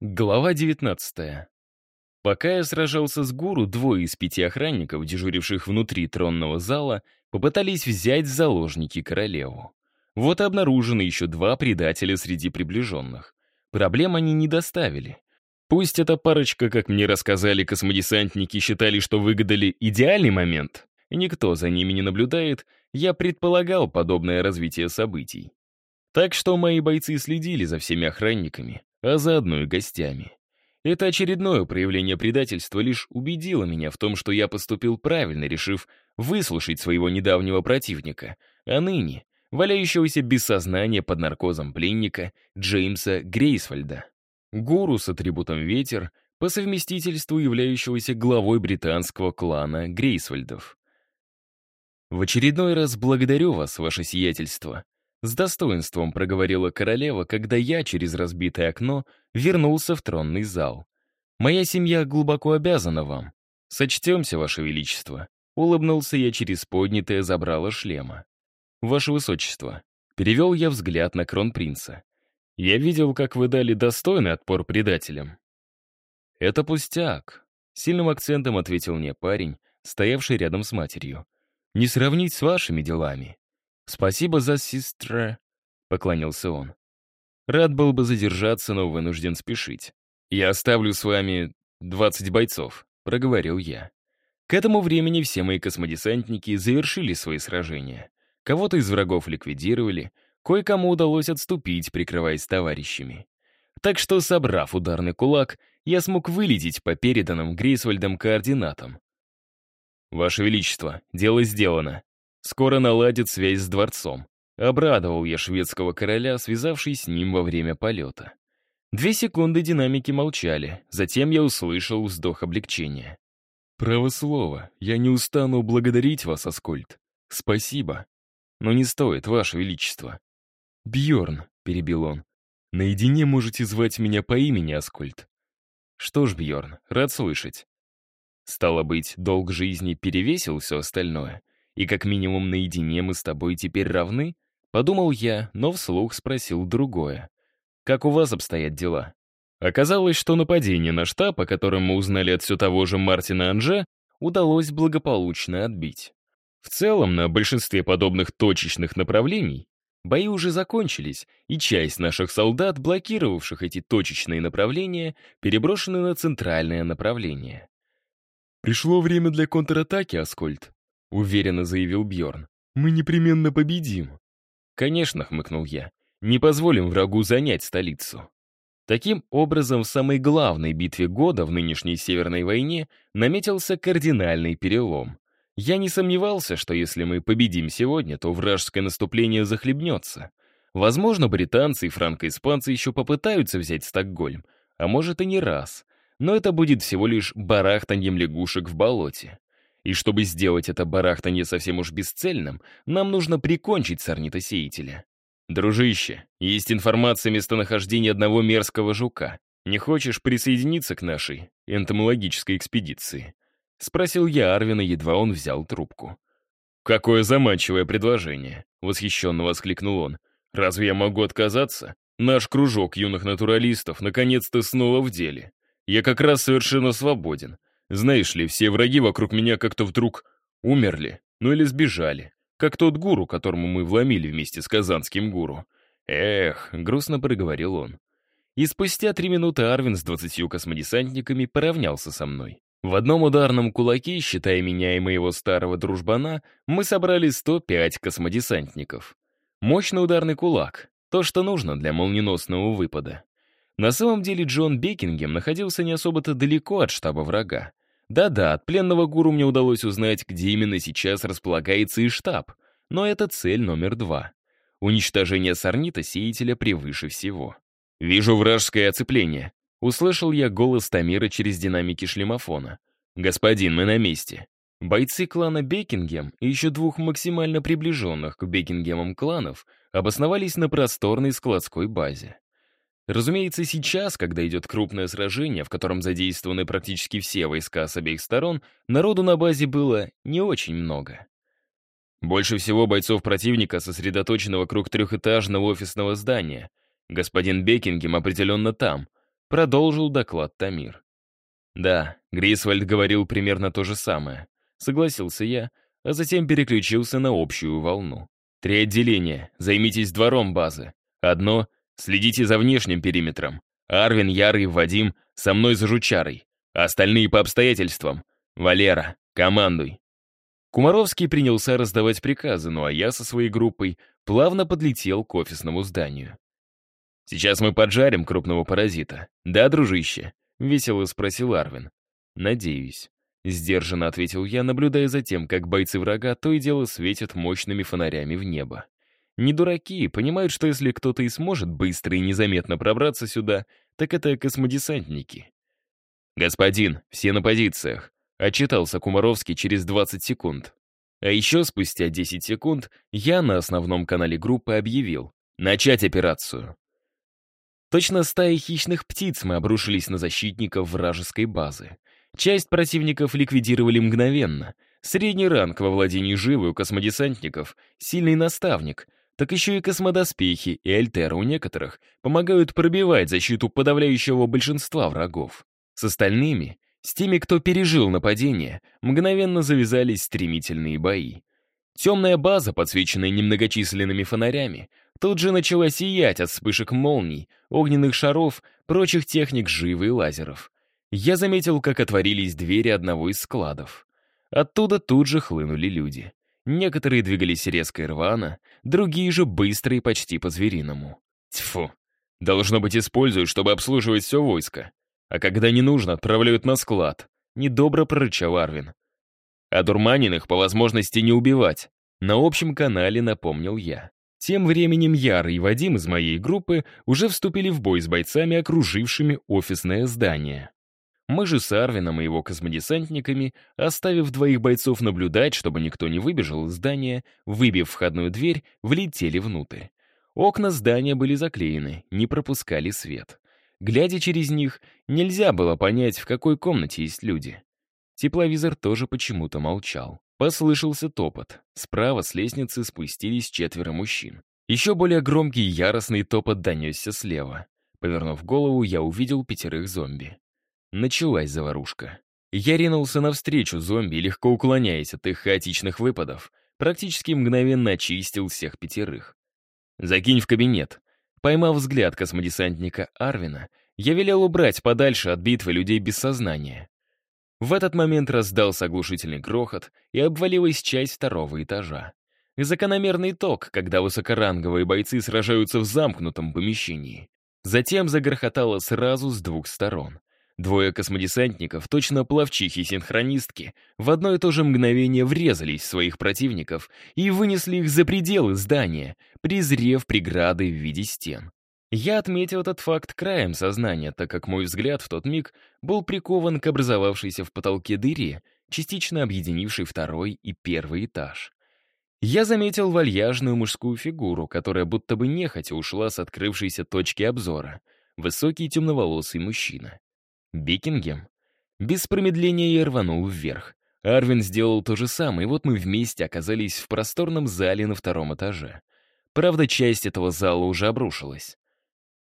Глава 19. Пока я сражался с гуру, двое из пяти охранников, дежуривших внутри тронного зала, попытались взять в заложники королеву. Вот и обнаружены еще два предателя среди приближенных. Проблем они не доставили. Пусть эта парочка, как мне рассказали космодесантники, считали, что выгадали идеальный момент, никто за ними не наблюдает, я предполагал подобное развитие событий. Так что мои бойцы следили за всеми охранниками, а заодно и гостями. Это очередное проявление предательства лишь убедило меня в том, что я поступил правильно, решив выслушать своего недавнего противника, а ныне валяющегося без сознания под наркозом пленника Джеймса Грейсфольда. Гуру с атрибутом «Ветер», по совместительству являющегося главой британского клана Грейсвальдов. «В очередной раз благодарю вас, ваше сиятельство», с достоинством проговорила королева, когда я через разбитое окно вернулся в тронный зал. «Моя семья глубоко обязана вам. Сочтемся, ваше величество». Улыбнулся я через поднятое забрало шлема. «Ваше высочество», — перевел я взгляд на кронпринца. «Я видел, как вы дали достойный отпор предателям». «Это пустяк», — сильным акцентом ответил мне парень, стоявший рядом с матерью. «Не сравнить с вашими делами. «Спасибо за сестра», — поклонился он. «Рад был бы задержаться, но вынужден спешить. Я оставлю с вами 20 бойцов», — проговорил я. К этому времени все мои космодесантники завершили свои сражения. Кого-то из врагов ликвидировали, кое-кому удалось отступить, прикрываясь товарищами. Так что, собрав ударный кулак, я смог вылететь по переданным Грейсвальдом координатам. «Ваше Величество, дело сделано. Скоро наладит связь с дворцом. Обрадовал я шведского короля, связавшись с ним во время полета. Две секунды динамики молчали, затем я услышал вздох облегчения. «Право слово, я не устану благодарить вас, Аскольд. Спасибо. Но не стоит, ваше величество». Бьорн, перебил он, — «наедине можете звать меня по имени, Аскольд». «Что ж, Бьорн, рад слышать». Стало быть, долг жизни перевесил все остальное. И как минимум наедине мы с тобой теперь равны? Подумал я, но вслух спросил другое. Как у вас обстоят дела? Оказалось, что нападение на штаб, о котором мы узнали от все того же Мартина Анже, удалось благополучно отбить. В целом, на большинстве подобных точечных направлений бои уже закончились, и часть наших солдат, блокировавших эти точечные направления, переброшены на центральное направление. «Пришло время для контратаки, Аскольд», — уверенно заявил Бьорн. «Мы непременно победим». «Конечно», — хмыкнул я, — «не позволим врагу занять столицу». Таким образом, в самой главной битве года в нынешней Северной войне наметился кардинальный перелом. Я не сомневался, что если мы победим сегодня, то вражеское наступление захлебнется. Возможно, британцы и франко-испанцы еще попытаются взять Стокгольм, а может и не раз. Но это будет всего лишь барахтаньем лягушек в болоте. И чтобы сделать это барахтанье совсем уж бесцельным, нам нужно прикончить сорнитосеятеля. Дружище, есть информация о местонахождении одного мерзкого жука. Не хочешь присоединиться к нашей энтомологической экспедиции? Спросил я Арвина, едва он взял трубку. «Какое заманчивое предложение!» — восхищенно воскликнул он. «Разве я могу отказаться? Наш кружок юных натуралистов наконец-то снова в деле. Я как раз совершенно свободен. Знаешь ли, все враги вокруг меня как-то вдруг умерли, ну или сбежали. Как тот гуру, которому мы вломили вместе с казанским гуру. Эх, грустно проговорил он. И спустя три минуты Арвин с двадцатью космодесантниками поравнялся со мной. В одном ударном кулаке, считая меня и моего старого дружбана, мы собрали 105 космодесантников. Мощный ударный кулак — то, что нужно для молниеносного выпада. На самом деле Джон Бекингем находился не особо-то далеко от штаба врага. Да-да, от пленного гуру мне удалось узнать, где именно сейчас располагается и штаб. Но это цель номер два. Уничтожение сорнита-сеятеля превыше всего. «Вижу вражеское оцепление», — услышал я голос Тамира через динамики шлемофона. «Господин, мы на месте». Бойцы клана Бекингем и еще двух максимально приближенных к Бекингемам кланов обосновались на просторной складской базе. Разумеется, сейчас, когда идет крупное сражение, в котором задействованы практически все войска с обеих сторон, народу на базе было не очень много. Больше всего бойцов противника сосредоточено вокруг трехэтажного офисного здания. Господин Бекингем определенно там. продолжил доклад Тамир. Да, Грисвальд говорил примерно то же самое. Согласился я, а затем переключился на общую волну. Три отделения, займитесь двором базы. Одно — следите за внешним периметром. Арвин, Ярый, Вадим со мной за жучарой. А остальные по обстоятельствам. Валера, командуй. Кумаровский принялся раздавать приказы, ну а я со своей группой плавно подлетел к офисному зданию. «Сейчас мы поджарим крупного паразита. Да, дружище?» — весело спросил Арвин. «Надеюсь». Сдержанно ответил я, наблюдая за тем, как бойцы врага то и дело светят мощными фонарями в небо. Не дураки, понимают, что если кто-то и сможет быстро и незаметно пробраться сюда, так это космодесантники. «Господин, все на позициях», — отчитался Кумаровский через 20 секунд. А еще спустя 10 секунд я на основном канале группы объявил «Начать операцию». Точно стаи хищных птиц мы обрушились на защитников вражеской базы. Часть противников ликвидировали мгновенно. Средний ранг во владении живой у космодесантников, сильный наставник, так еще и космодоспехи и альтера у некоторых помогают пробивать защиту подавляющего большинства врагов. С остальными, с теми, кто пережил нападение, мгновенно завязались стремительные бои. Темная база, подсвеченная немногочисленными фонарями, тут же начала сиять от вспышек молний, огненных шаров, прочих техник живы и лазеров. Я заметил, как отворились двери одного из складов. Оттуда тут же хлынули люди. Некоторые двигались резко и рвано, другие же быстро и почти по-звериному. Тьфу. Должно быть, используют, чтобы обслуживать все войско. А когда не нужно, отправляют на склад. Недобро прорычал Арвин. А дурманенных по возможности не убивать. На общем канале напомнил я. Тем временем Яр и Вадим из моей группы уже вступили в бой с бойцами, окружившими офисное здание. Мы же с Арвином и его космодесантниками, оставив двоих бойцов наблюдать, чтобы никто не выбежал из здания, выбив входную дверь, влетели внутрь. Окна здания были заклеены, не пропускали свет. Глядя через них, нельзя было понять, в какой комнате есть люди. Тепловизор тоже почему-то молчал. Послышался топот. Справа с лестницы спустились четверо мужчин. Еще более громкий яростный топот донесся слева. Повернув голову, я увидел пятерых зомби. Началась заварушка. Я ринулся навстречу зомби, легко уклоняясь от их хаотичных выпадов, практически мгновенно очистил всех пятерых. «Закинь в кабинет», Поймав взгляд космодесантника Арвина, я велел убрать подальше от битвы людей без сознания. В этот момент раздался оглушительный грохот и обвалилась часть второго этажа. Закономерный ток, когда высокоранговые бойцы сражаются в замкнутом помещении. Затем загрохотало сразу с двух сторон. Двое космодесантников, точно плавчихи-синхронистки, в одно и то же мгновение врезались в своих противников и вынесли их за пределы здания, презрев преграды в виде стен. Я отметил этот факт краем сознания, так как мой взгляд в тот миг был прикован к образовавшейся в потолке дыре, частично объединившей второй и первый этаж. Я заметил вальяжную мужскую фигуру, которая будто бы нехотя ушла с открывшейся точки обзора. Высокий темноволосый мужчина. Бекингем? Без промедления я рванул вверх. Арвин сделал то же самое, и вот мы вместе оказались в просторном зале на втором этаже. Правда, часть этого зала уже обрушилась.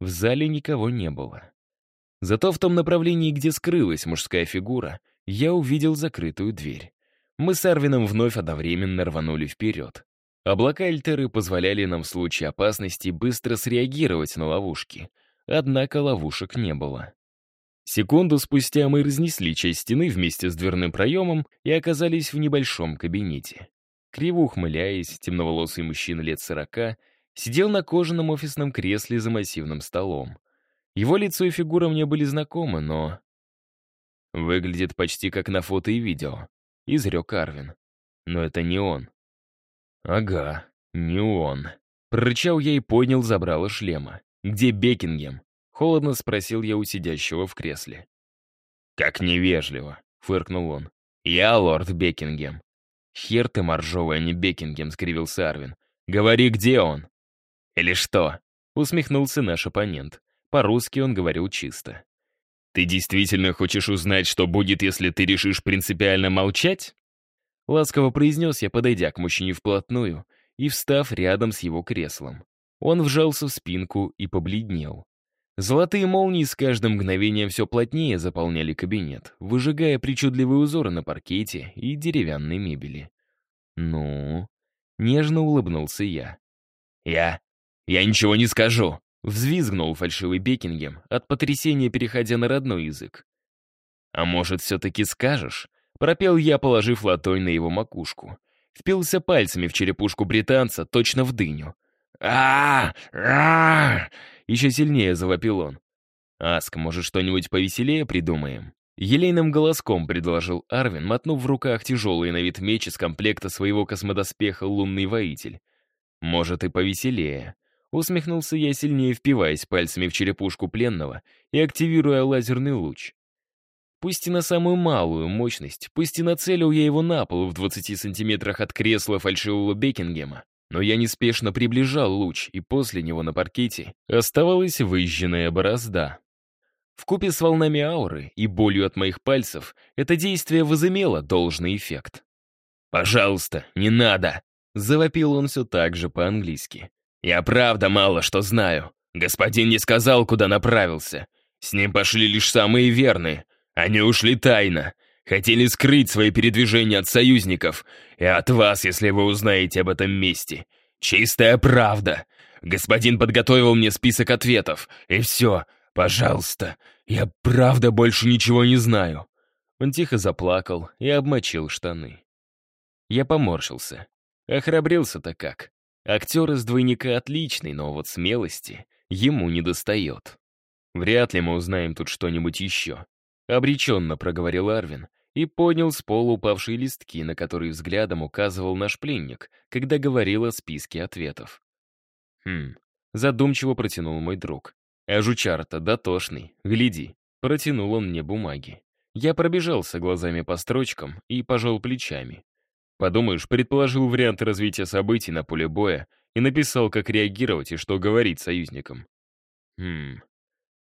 В зале никого не было. Зато в том направлении, где скрылась мужская фигура, я увидел закрытую дверь. Мы с Арвином вновь одновременно рванули вперед. Облака Эльтеры позволяли нам в случае опасности быстро среагировать на ловушки. Однако ловушек не было. Секунду спустя мы разнесли часть стены вместе с дверным проемом и оказались в небольшом кабинете. Криво ухмыляясь, темноволосый мужчина лет сорока сидел на кожаном офисном кресле за массивным столом. Его лицо и фигура мне были знакомы, но... Выглядит почти как на фото и видео, изрек Карвин. Но это не он. Ага, не он. Прорычал я и поднял забрало шлема. Где Бекингем? Холодно спросил я у сидящего в кресле. «Как невежливо», — фыркнул он. «Я лорд Бекингем». «Хер ты моржовый, а не Бекингем», — скривился Арвин. «Говори, где он?» «Или что?» — усмехнулся наш оппонент. По-русски он говорил чисто. «Ты действительно хочешь узнать, что будет, если ты решишь принципиально молчать?» Ласково произнес я, подойдя к мужчине вплотную и встав рядом с его креслом. Он вжался в спинку и побледнел. Золотые молнии с каждым мгновением все плотнее заполняли кабинет, выжигая причудливые узоры на паркете и деревянной мебели. «Ну?» — нежно улыбнулся я. «Я? Я ничего не скажу!» — взвизгнул фальшивый Бекингем, от потрясения переходя на родной язык. «А может, все-таки скажешь?» — пропел я, положив ладонь на его макушку. Впился пальцами в черепушку британца, точно в дыню. а а Еще сильнее завопил он. «Аск, может, что-нибудь повеселее придумаем?» Елейным голоском предложил Арвин, мотнув в руках тяжелый на вид меч из комплекта своего космодоспеха «Лунный воитель». «Может, и повеселее». Усмехнулся я, сильнее впиваясь пальцами в черепушку пленного и активируя лазерный луч. Пусть и на самую малую мощность, пусть и нацелил я его на пол в 20 сантиметрах от кресла фальшивого Бекингема, но я неспешно приближал луч, и после него на паркете оставалась выжженная борозда. Вкупе с волнами ауры и болью от моих пальцев это действие возымело должный эффект. «Пожалуйста, не надо!» — завопил он все так же по-английски. «Я правда мало что знаю. Господин не сказал, куда направился. С ним пошли лишь самые верные. Они ушли тайно. Хотели скрыть свои передвижения от союзников. И от вас, если вы узнаете об этом месте. Чистая правда. Господин подготовил мне список ответов. И все. Пожалуйста. Я правда больше ничего не знаю». Он тихо заплакал и обмочил штаны. Я поморщился. Охрабрился-то как. Актер из двойника отличный, но вот смелости ему не достает. Вряд ли мы узнаем тут что-нибудь еще. Обреченно проговорил Арвин и поднял с пола упавшие листки, на которые взглядом указывал наш пленник, когда говорил о списке ответов. Хм, задумчиво протянул мой друг. А жучар-то дотошный, гляди. Протянул он мне бумаги. Я пробежался глазами по строчкам и пожал плечами. Подумаешь, предположил варианты развития событий на поле боя и написал, как реагировать и что говорить союзникам. Хм.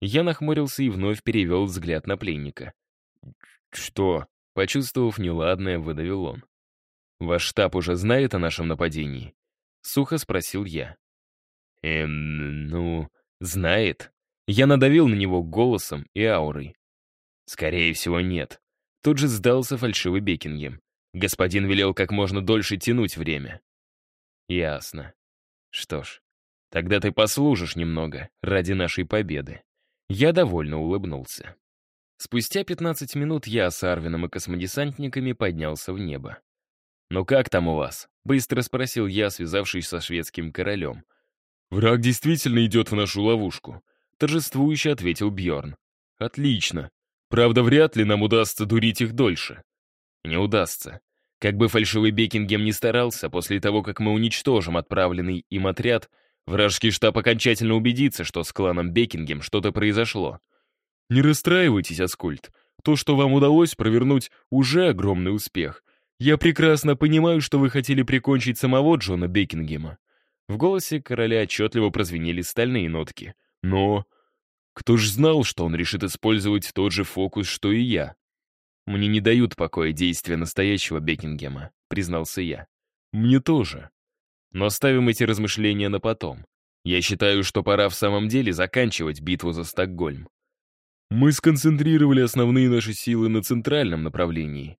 Я нахмурился и вновь перевел взгляд на пленника. «Что?» — почувствовав неладное, выдавил он. «Ваш штаб уже знает о нашем нападении?» Сухо спросил я. «Эм, ну, знает». Я надавил на него голосом и аурой. «Скорее всего, нет». Тут же сдался фальшивый Бекингем. Господин велел как можно дольше тянуть время. Ясно. Что ж, тогда ты послужишь немного ради нашей победы. Я довольно улыбнулся. Спустя 15 минут я с Арвином и космодесантниками поднялся в небо. «Ну как там у вас?» — быстро спросил я, связавшись со шведским королем. «Враг действительно идет в нашу ловушку», — торжествующе ответил Бьорн. «Отлично. Правда, вряд ли нам удастся дурить их дольше. Не удастся. Как бы фальшивый Бекингем не старался, после того, как мы уничтожим отправленный им отряд, вражеский штаб окончательно убедится, что с кланом Бекингем что-то произошло. Не расстраивайтесь, Аскольд. То, что вам удалось провернуть, уже огромный успех. Я прекрасно понимаю, что вы хотели прикончить самого Джона Бекингема. В голосе короля отчетливо прозвенели стальные нотки. Но кто ж знал, что он решит использовать тот же фокус, что и я? «Мне не дают покоя действия настоящего Бекингема», — признался я. «Мне тоже. Но оставим эти размышления на потом. Я считаю, что пора в самом деле заканчивать битву за Стокгольм. Мы сконцентрировали основные наши силы на центральном направлении,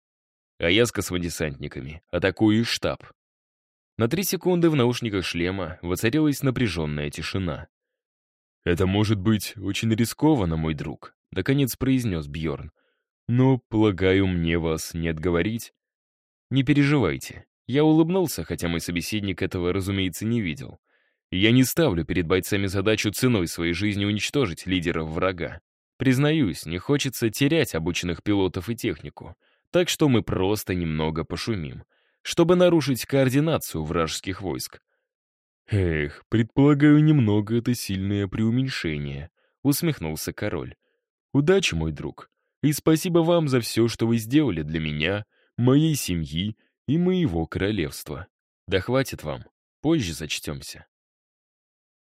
а я с космодесантниками атакую штаб. На три секунды в наушниках шлема воцарилась напряженная тишина. «Это может быть очень рискованно, мой друг», — наконец произнес Бьорн. Но, полагаю, мне вас не отговорить. Не переживайте. Я улыбнулся, хотя мой собеседник этого, разумеется, не видел. Я не ставлю перед бойцами задачу ценой своей жизни уничтожить лидеров врага. Признаюсь, не хочется терять обученных пилотов и технику, так что мы просто немного пошумим, чтобы нарушить координацию вражеских войск. «Эх, предполагаю, немного это сильное преуменьшение», — усмехнулся король. «Удачи, мой друг. И спасибо вам за все, что вы сделали для меня, моей семьи и моего королевства. Да хватит вам, позже зачтемся.